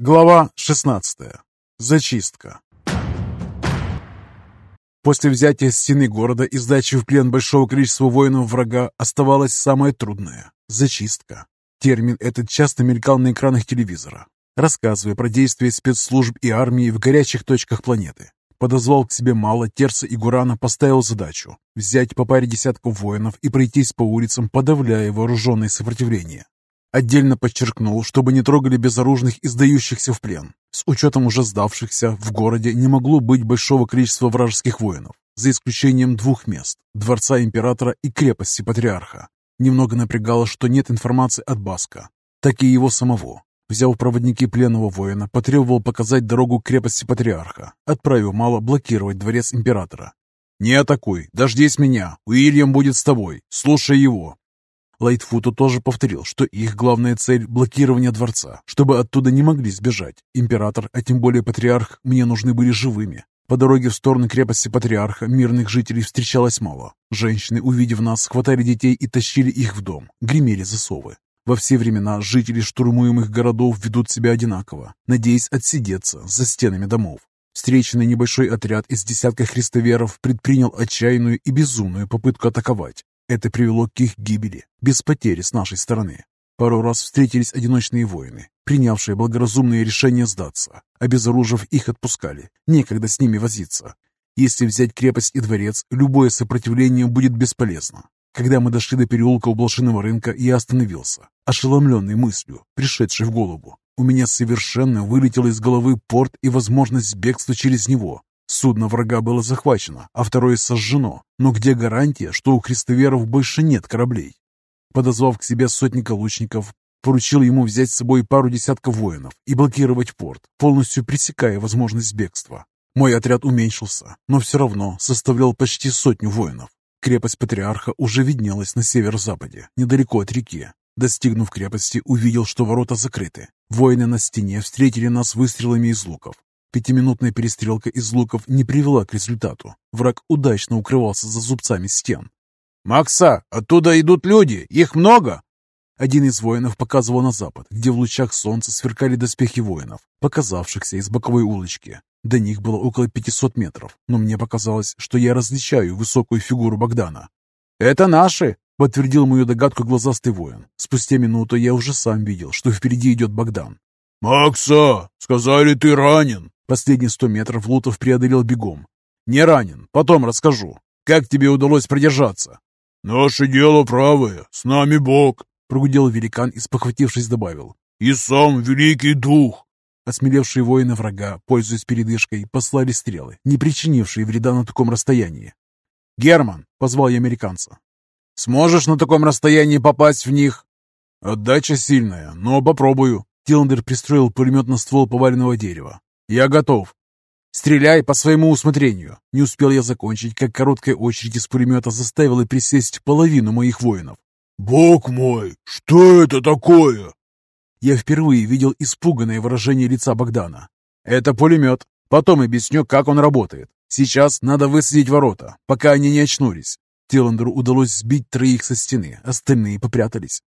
Глава 16. Зачистка. После взятия стены города и сдачи в плен большого количества воинов врага оставалось самое трудное – зачистка. Термин этот часто мелькал на экранах телевизора, рассказывая про действия спецслужб и армии в горячих точках планеты. Подозвал к себе Мало, Терса и Гурана, поставил задачу – взять по паре десятков воинов и пройтись по улицам, подавляя вооруженное сопротивление. Отдельно подчеркнул, чтобы не трогали безоружных и сдающихся в плен. С учетом уже сдавшихся, в городе не могло быть большого количества вражеских воинов, за исключением двух мест – дворца императора и крепости патриарха. Немного напрягало, что нет информации от Баска, так и его самого. Взяв проводники пленного воина, потребовал показать дорогу к крепости патриарха, отправив мало блокировать дворец императора. «Не атакуй, дождись меня, Уильям будет с тобой, слушай его, Лайтфуту тоже повторил, что их главная цель – блокирование дворца, чтобы оттуда не могли сбежать. Император, а тем более патриарх, мне нужны были живыми. По дороге в сторону крепости патриарха мирных жителей встречалось мало. Женщины, увидев нас, хватали детей и тащили их в дом, гремели засовы. Во все времена жители штурмуемых городов ведут себя одинаково, надеясь отсидеться за стенами домов. Встреченный небольшой отряд из десятка христоверов предпринял отчаянную и безумную попытку атаковать. Это привело к их гибели, без потери с нашей стороны. Пару раз встретились одиночные воины, принявшие благоразумное решение сдаться. Обезоружив их отпускали, некогда с ними возиться. Если взять крепость и дворец, любое сопротивление будет бесполезно. Когда мы дошли до переулка у блошиного рынка, я остановился, ошеломленный мыслью, пришедшей в голову. У меня совершенно вылетел из головы порт и возможность бегства через него. Судно врага было захвачено, а второе сожжено. Но где гарантия, что у христоверов больше нет кораблей? Подозвав к себе сотника лучников, поручил ему взять с собой пару десятков воинов и блокировать порт, полностью пресекая возможность бегства. Мой отряд уменьшился, но все равно составлял почти сотню воинов. Крепость Патриарха уже виднелась на северо-западе, недалеко от реки. Достигнув крепости, увидел, что ворота закрыты. Воины на стене встретили нас выстрелами из луков. Пятиминутная перестрелка из луков не привела к результату. Враг удачно укрывался за зубцами стен. «Макса, оттуда идут люди! Их много!» Один из воинов показывал на запад, где в лучах солнца сверкали доспехи воинов, показавшихся из боковой улочки. До них было около 500 метров, но мне показалось, что я различаю высокую фигуру Богдана. «Это наши!» — подтвердил мою догадку глазастый воин. Спустя минуту я уже сам видел, что впереди идет Богдан. «Макса, сказали, ты ранен!» Последние сто метров Лутов преодолел бегом. «Не ранен, потом расскажу. Как тебе удалось продержаться?» «Наше дело правое, с нами Бог», — прогудел великан и, спохватившись, добавил. «И сам Великий Дух». Осмелевшие воины врага, пользуясь передышкой, послали стрелы, не причинившие вреда на таком расстоянии. «Герман!» — позвал я американца. «Сможешь на таком расстоянии попасть в них?» «Отдача сильная, но попробую». Тиллендер пристроил пулемет на ствол поваленного дерева. «Я готов. Стреляй по своему усмотрению». Не успел я закончить, как короткая очередь из пулемета заставила присесть половину моих воинов. «Бог мой, что это такое?» Я впервые видел испуганное выражение лица Богдана. «Это пулемет. Потом объясню, как он работает. Сейчас надо высадить ворота, пока они не очнулись». Тиландеру удалось сбить троих со стены, остальные попрятались.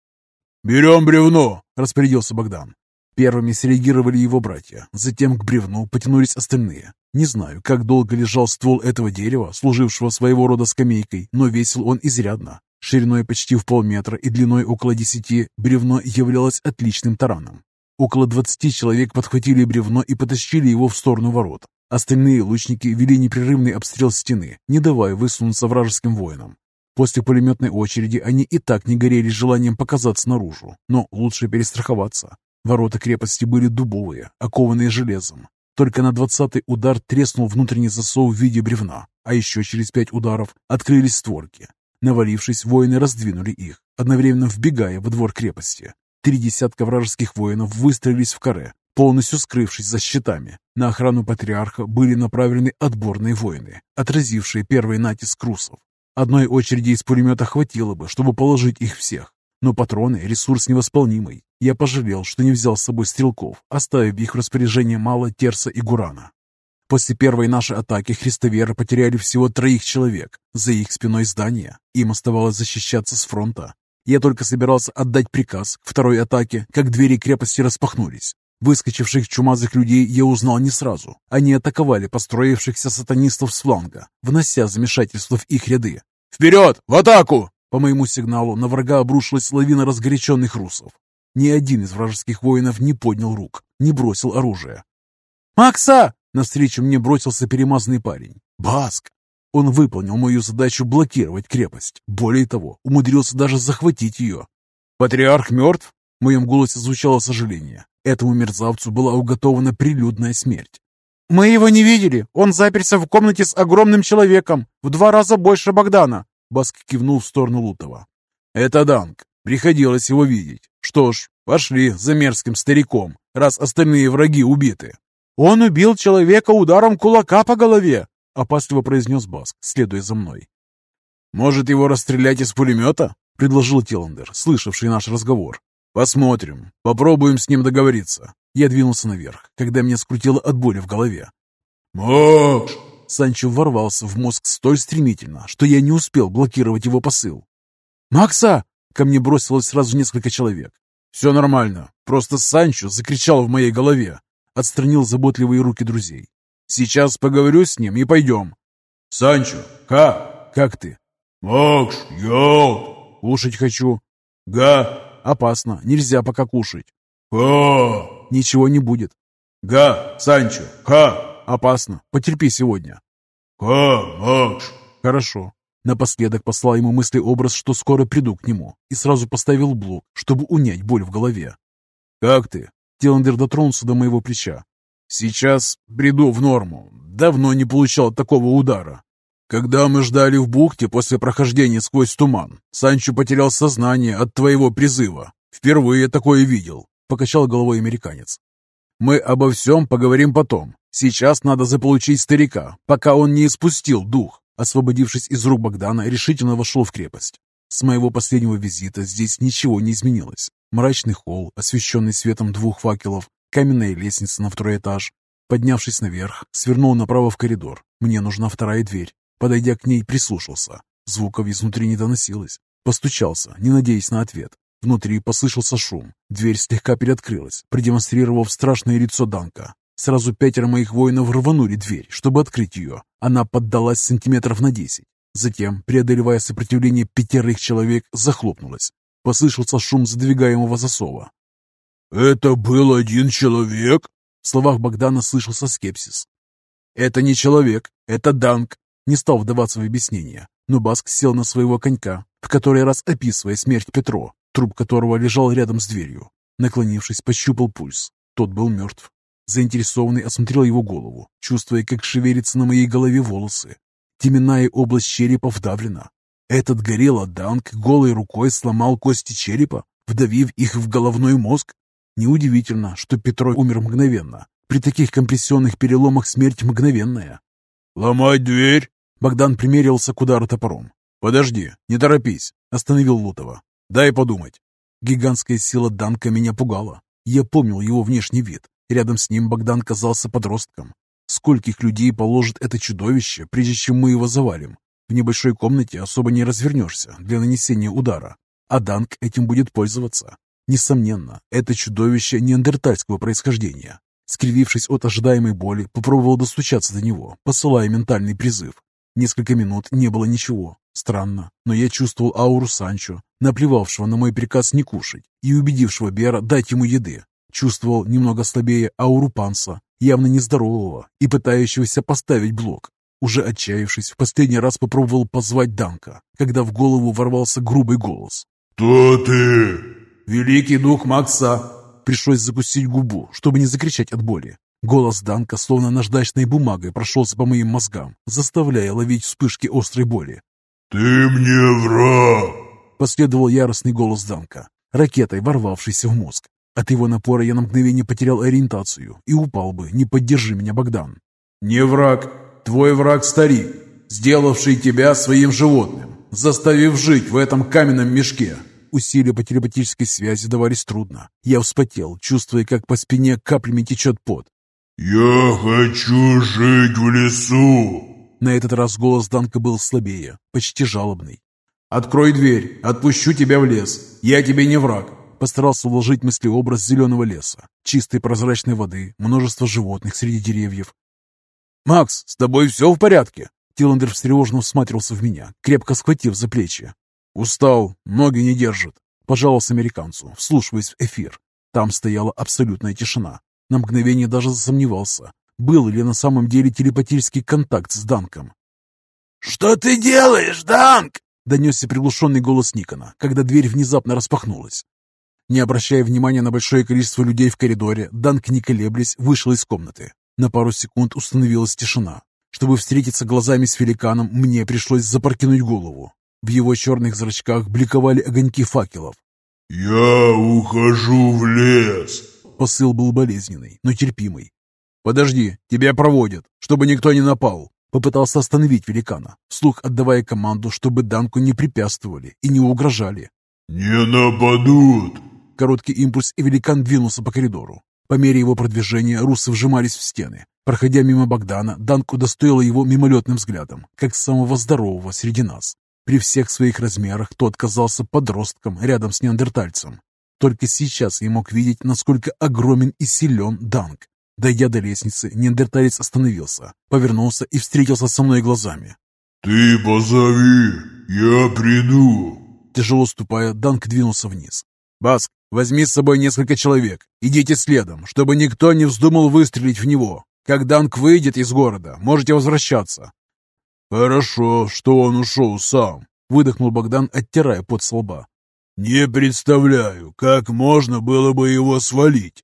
«Берем бревно», — распорядился Богдан. Первыми среагировали его братья, затем к бревну потянулись остальные. Не знаю, как долго лежал ствол этого дерева, служившего своего рода скамейкой, но весил он изрядно. Шириной почти в полметра и длиной около десяти, бревно являлось отличным тараном. Около двадцати человек подхватили бревно и потащили его в сторону ворот. Остальные лучники вели непрерывный обстрел стены, не давая высунуться вражеским воинам. После пулеметной очереди они и так не горели желанием показаться наружу, но лучше перестраховаться. Ворота крепости были дубовые, окованные железом. Только на двадцатый удар треснул внутренний засов в виде бревна, а еще через пять ударов открылись створки. Навалившись, воины раздвинули их, одновременно вбегая во двор крепости. Три десятка вражеских воинов выстроились в каре, полностью скрывшись за щитами. На охрану патриарха были направлены отборные воины, отразившие первый натиск русов. Одной очереди из пулемета хватило бы, чтобы положить их всех. Но патроны – ресурс невосполнимый. Я пожалел, что не взял с собой стрелков, оставив их в распоряжении Мала, Терса и Гурана. После первой нашей атаки христоверы потеряли всего троих человек. За их спиной здание. Им оставалось защищаться с фронта. Я только собирался отдать приказ к второй атаке, как двери крепости распахнулись. Выскочивших чумазых людей я узнал не сразу. Они атаковали построившихся сатанистов с фланга, внося замешательство в их ряды. «Вперед! В атаку!» По моему сигналу на врага обрушилась лавина разгоряченных русов. Ни один из вражеских воинов не поднял рук, не бросил оружие. «Макса!» — навстречу мне бросился перемазанный парень. «Баск!» Он выполнил мою задачу блокировать крепость. Более того, умудрился даже захватить ее. «Патриарх мертв?» В моем голосе звучало сожаление. Этому мерзавцу была уготована прилюдная смерть. «Мы его не видели. Он заперся в комнате с огромным человеком, в два раза больше Богдана». Баск кивнул в сторону Лутова. «Это Данг. Приходилось его видеть. Что ж, пошли за мерзким стариком, раз остальные враги убиты». «Он убил человека ударом кулака по голове», — опасливо произнес Баск, следуя за мной. «Может, его расстрелять из пулемета?» — предложил Тиландер, слышавший наш разговор. «Посмотрим. Попробуем с ним договориться». Я двинулся наверх, когда меня скрутило от боли в голове. «Макс!» Санчо ворвался в мозг столь стремительно, что я не успел блокировать его посыл. «Макса!» Ко мне бросилось сразу несколько человек. «Все нормально. Просто Санчо закричал в моей голове». Отстранил заботливые руки друзей. «Сейчас поговорю с ним и пойдем». «Санчо, как? Как ты?» «Макс, я...» «Кушать хочу». «Га, Опасно, нельзя пока кушать. Ха! Ничего не будет. Га, Санчо, ха! Опасно, потерпи сегодня. Ха, Макс! Хорошо. Напоследок послал ему мысли-образ, что скоро приду к нему, и сразу поставил блок, чтобы унять боль в голове. «Как ты?» Тиландер дотронулся до моего плеча. «Сейчас приду в норму. Давно не получал такого удара. Когда мы ждали в бухте после прохождения сквозь туман, Санчо потерял сознание от твоего призыва. Впервые такое видел, покачал головой американец. Мы обо всем поговорим потом. Сейчас надо заполучить старика, пока он не испустил дух. Освободившись из рук Богдана, решительно вошел в крепость. С моего последнего визита здесь ничего не изменилось. Мрачный холл, освещенный светом двух факелов, каменная лестница на второй этаж. Поднявшись наверх, свернул направо в коридор. Мне нужна вторая дверь. Подойдя к ней, прислушался. Звуков изнутри не доносилось. Постучался, не надеясь на ответ. Внутри послышался шум. Дверь слегка приоткрылась, продемонстрировав страшное лицо Данка. Сразу пятеро моих воинов рванули дверь, чтобы открыть ее. Она поддалась сантиметров на десять. Затем, преодолевая сопротивление пятерых человек, захлопнулась. Послышался шум задвигаемого засова. «Это был один человек?» В словах Богдана слышался скепсис. «Это не человек, это Данк. Не стал вдаваться в объяснение, но Баск сел на своего конька, в который раз описывая смерть Петро, труп которого лежал рядом с дверью. Наклонившись, пощупал пульс. Тот был мертв. Заинтересованный осмотрел его голову, чувствуя, как шевелятся на моей голове волосы. Теменная область черепа вдавлена. Этот горело Данк голой рукой сломал кости черепа, вдавив их в головной мозг. Неудивительно, что Петро умер мгновенно. При таких компрессионных переломах смерть мгновенная. «Ломать дверь?» Богдан примерился к удару топором. «Подожди, не торопись», — остановил Лутова. «Дай подумать». Гигантская сила Данка меня пугала. Я помнил его внешний вид. Рядом с ним Богдан казался подростком. Скольких людей положит это чудовище, прежде чем мы его завалим? В небольшой комнате особо не развернешься для нанесения удара. А Данк этим будет пользоваться. Несомненно, это чудовище неандертальского происхождения. Скривившись от ожидаемой боли, попробовал достучаться до него, посылая ментальный призыв. Несколько минут не было ничего. Странно, но я чувствовал ауру Санчо, наплевавшего на мой приказ не кушать и убедившего Бера дать ему еды. Чувствовал немного слабее ауру Панса, явно нездорового и пытающегося поставить блок. Уже отчаявшись, в последний раз попробовал позвать Данка, когда в голову ворвался грубый голос. «Кто ты?» «Великий дух Макса!» Пришлось закусить губу, чтобы не закричать от боли. Голос Данка словно наждачной бумагой прошелся по моим мозгам, заставляя ловить вспышки острой боли. «Ты мне враг!» Последовал яростный голос Данка, ракетой ворвавшийся в мозг. От его напора я на мгновение потерял ориентацию и упал бы, не поддержи меня, Богдан. «Не враг, твой враг старик, сделавший тебя своим животным, заставив жить в этом каменном мешке». Усилия по телепатической связи давались трудно. Я вспотел, чувствуя, как по спине каплями течет пот. «Я хочу жить в лесу!» На этот раз голос Данка был слабее, почти жалобный. «Открой дверь, отпущу тебя в лес. Я тебе не враг. Постарался уложить мыслеобраз зеленого леса, чистой прозрачной воды, множество животных среди деревьев. «Макс, с тобой все в порядке?» Тиландер встревоженно всматривался в меня, крепко схватив за плечи. «Устал, ноги не держат», — пожаловался американцу, вслушиваясь в эфир. Там стояла абсолютная тишина. На мгновение даже засомневался, был ли на самом деле телепатический контакт с Данком. «Что ты делаешь, Данк?» — донесся приглушенный голос Никона, когда дверь внезапно распахнулась. Не обращая внимания на большое количество людей в коридоре, Данк, не колеблясь, вышел из комнаты. На пару секунд установилась тишина. Чтобы встретиться глазами с великаном, мне пришлось запрокинуть голову. В его черных зрачках бликовали огоньки факелов. «Я ухожу в лес!» Посыл был болезненный, но терпимый. «Подожди, тебя проводят, чтобы никто не напал!» Попытался остановить великана, вслух отдавая команду, чтобы Данку не препятствовали и не угрожали. «Не нападут!» Короткий импульс, и великан двинулся по коридору. По мере его продвижения русы вжимались в стены. Проходя мимо Богдана, Данк удостоила его мимолетным взглядом, как самого здорового среди нас. При всех своих размерах тот казался подростком рядом с неандертальцем. Только сейчас я мог видеть, насколько огромен и силен Данк. Дойдя до лестницы, неандерталец остановился, повернулся и встретился со мной глазами. «Ты позови, я приду!» Тяжело ступая, Данк двинулся вниз. «Баск, возьми с собой несколько человек. Идите следом, чтобы никто не вздумал выстрелить в него. Как Данк выйдет из города, можете возвращаться». «Хорошо, что он ушел сам», — выдохнул Богдан, оттирая пот с лба. «Не представляю, как можно было бы его свалить».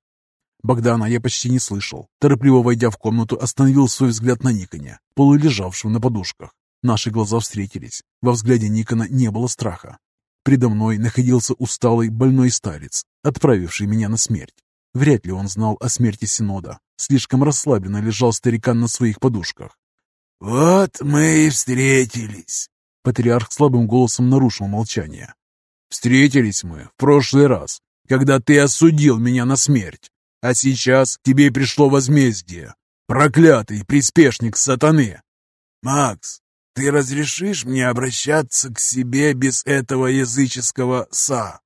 Богдана я почти не слышал. Торопливо войдя в комнату, остановил свой взгляд на Никоне, полулежавшем на подушках. Наши глаза встретились. Во взгляде Никона не было страха. Предо мной находился усталый, больной старец, отправивший меня на смерть. Вряд ли он знал о смерти Синода. Слишком расслабленно лежал старикан на своих подушках. «Вот мы и встретились!» Патриарх слабым голосом нарушил молчание. «Встретились мы в прошлый раз, когда ты осудил меня на смерть. А сейчас тебе пришло возмездие. Проклятый приспешник сатаны!» «Макс, ты разрешишь мне обращаться к себе без этого языческого «са»?»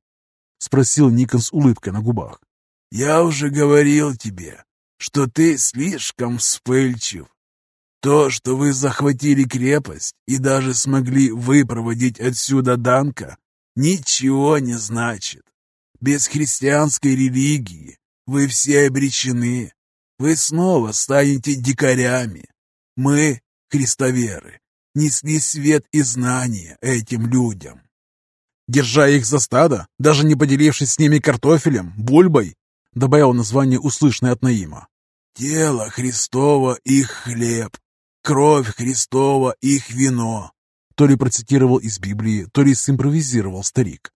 Спросил Никон с улыбкой на губах. «Я уже говорил тебе, что ты слишком вспыльчив. То, что вы захватили крепость и даже смогли выпроводить отсюда Данка, ничего не значит. Без христианской религии вы все обречены. Вы снова станете дикарями. Мы, христоверы, несли свет и знания этим людям. Держа их за стадо, даже не поделившись с ними картофелем, бульбой, добавил название, услышанное от Наима. Тело Христово их хлеб, кровь Христова их вино. То ли процитировал из Библии, то ли симпровизировал старик.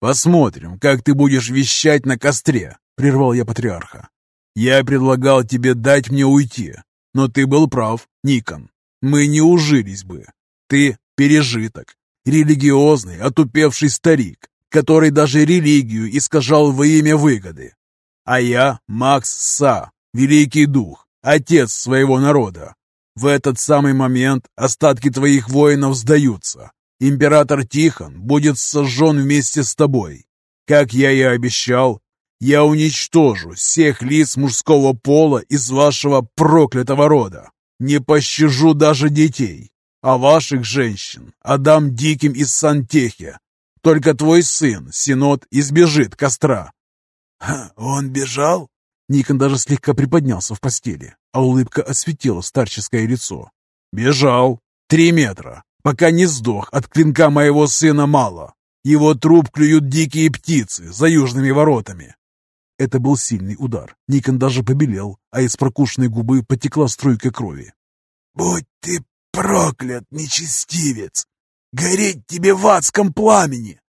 «Посмотрим, как ты будешь вещать на костре», — прервал я патриарха. «Я предлагал тебе дать мне уйти, но ты был прав, Никон. Мы не ужились бы. Ты — пережиток, религиозный, отупевший старик, который даже религию искажал во имя выгоды. А я — Макс Са, великий дух, отец своего народа. В этот самый момент остатки твоих воинов сдаются. Император Тихон будет сожжен вместе с тобой. Как я и обещал, я уничтожу всех лиц мужского пола из вашего проклятого рода. Не пощажу даже детей, а ваших женщин отдам диким из Сантехи. Только твой сын, Синод, избежит костра». «Он бежал?» Никон даже слегка приподнялся в постели, а улыбка осветила старческое лицо. «Бежал. Три метра. Пока не сдох, от клинка моего сына мало. Его труп клюют дикие птицы за южными воротами. Это был сильный удар. Никон даже побелел, а из прокушенной губы потекла струйка крови. «Будь ты проклят, нечестивец! Гореть тебе в адском пламени!»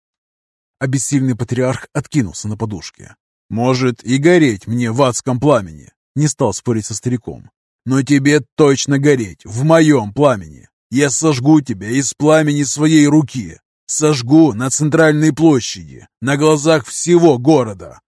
Обессильный патриарх откинулся на подушке. «Может, и гореть мне в адском пламени!» Не стал спорить со стариком. «Но тебе точно гореть в моем пламени! Я сожгу тебя из пламени своей руки! Сожгу на центральной площади, на глазах всего города!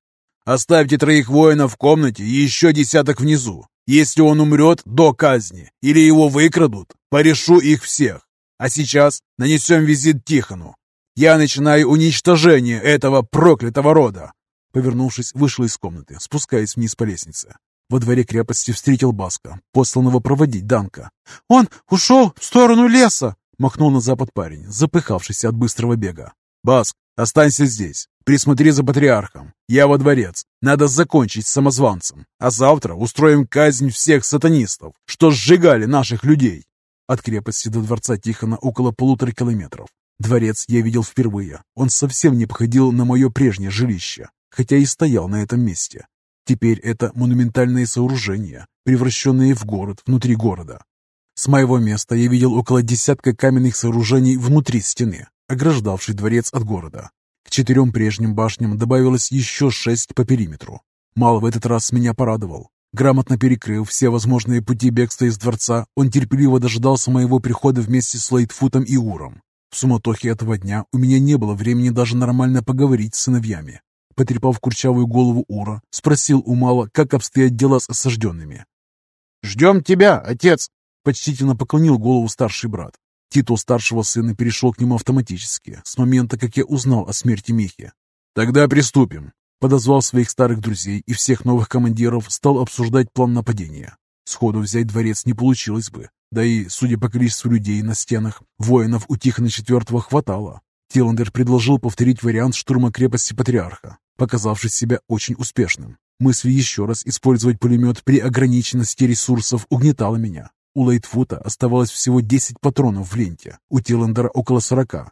Оставьте троих воинов в комнате и еще десяток внизу. Если он умрет до казни или его выкрадут, порешу их всех. А сейчас нанесем визит Тихону. Я начинаю уничтожение этого проклятого рода. Повернувшись, вышел из комнаты, спускаясь вниз по лестнице. Во дворе крепости встретил Баска, посланного проводить Данка. «Он ушел в сторону леса!» — махнул на запад парень, запыхавшийся от быстрого бега. «Баск, останься здесь. Присмотри за патриархом. Я во дворец. Надо закончить с самозванцем. А завтра устроим казнь всех сатанистов, что сжигали наших людей». От крепости до дворца Тихона около полутора километров. Дворец я видел впервые. Он совсем не походил на мое прежнее жилище хотя и стоял на этом месте. Теперь это монументальные сооружения, превращенные в город внутри города. С моего места я видел около десятка каменных сооружений внутри стены, ограждавшей дворец от города. К четырем прежним башням добавилось еще шесть по периметру. Мало в этот раз меня порадовал. Грамотно перекрыв все возможные пути бегства из дворца, он терпеливо дожидался моего прихода вместе с Лейтфутом и Уром. В суматохе этого дня у меня не было времени даже нормально поговорить с сыновьями. Потрепав курчавую голову Ура, спросил у Мала, как обстоят дела с осажденными. «Ждем тебя, отец!» Почтительно поклонил голову старший брат. Титул старшего сына перешел к нему автоматически, с момента, как я узнал о смерти Михи. «Тогда приступим!» Подозвал своих старых друзей и всех новых командиров, стал обсуждать план нападения. Сходу взять дворец не получилось бы, да и, судя по количеству людей на стенах, воинов у Тихона четвертого хватало. Тиландер предложил повторить вариант штурма крепости Патриарха показавшись себя очень успешным. Мысль еще раз использовать пулемет при ограниченности ресурсов угнетала меня. У Лейтфута оставалось всего 10 патронов в ленте, у Тиллендера около 40.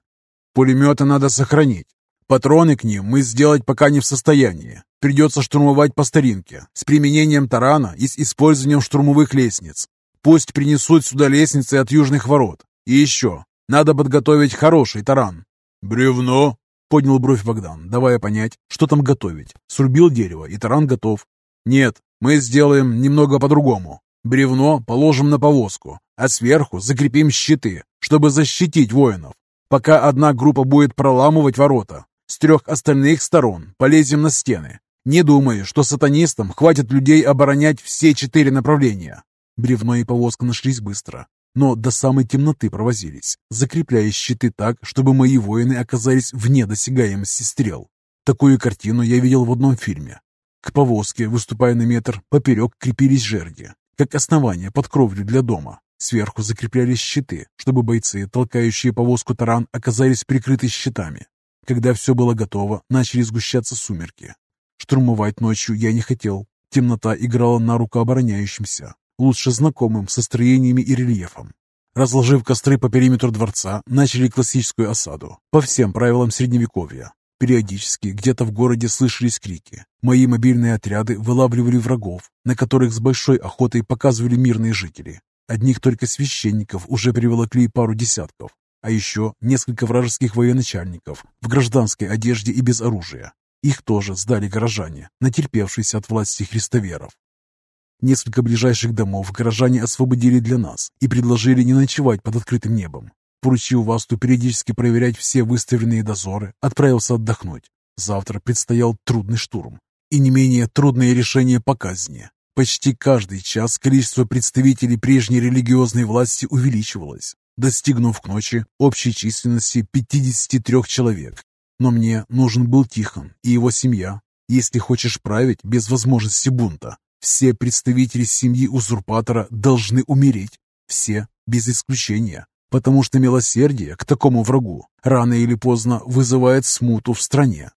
Пулеметы надо сохранить. Патроны к ним мы сделать пока не в состоянии. Придется штурмовать по старинке, с применением тарана и с использованием штурмовых лестниц. Пусть принесут сюда лестницы от южных ворот. И еще, надо подготовить хороший таран. «Бревно?» Поднял бровь Богдан, давая понять, что там готовить. Срубил дерево, и таран готов. Нет, мы сделаем немного по-другому. Бревно положим на повозку, а сверху закрепим щиты, чтобы защитить воинов. Пока одна группа будет проламывать ворота, с трех остальных сторон полезем на стены. Не думаю, что сатанистам хватит людей оборонять все четыре направления. Бревно и повозка нашлись быстро но до самой темноты провозились, закрепляя щиты так, чтобы мои воины оказались вне досягаемости стрел. Такую картину я видел в одном фильме. К повозке, выступая на метр, поперек крепились жерди, как основание под кровлю для дома. Сверху закреплялись щиты, чтобы бойцы, толкающие повозку таран, оказались прикрыты щитами. Когда все было готово, начали сгущаться сумерки. Штурмовать ночью я не хотел. Темнота играла на руку обороняющимся лучше знакомым со строениями и рельефом. Разложив костры по периметру дворца, начали классическую осаду по всем правилам Средневековья. Периодически где-то в городе слышались крики. Мои мобильные отряды вылавливали врагов, на которых с большой охотой показывали мирные жители. Одних только священников уже приволокли пару десятков, а еще несколько вражеских военачальников в гражданской одежде и без оружия. Их тоже сдали горожане, натерпевшиеся от власти христоверов. Несколько ближайших домов горожане освободили для нас и предложили не ночевать под открытым небом. Поручив Васту периодически проверять все выставленные дозоры, отправился отдохнуть. Завтра предстоял трудный штурм и не менее трудное решение по казни. Почти каждый час количество представителей прежней религиозной власти увеличивалось, достигнув к ночи общей численности 53 человек. Но мне нужен был Тихон и его семья, если хочешь править без возможности бунта. Все представители семьи узурпатора должны умереть. Все, без исключения. Потому что милосердие к такому врагу рано или поздно вызывает смуту в стране.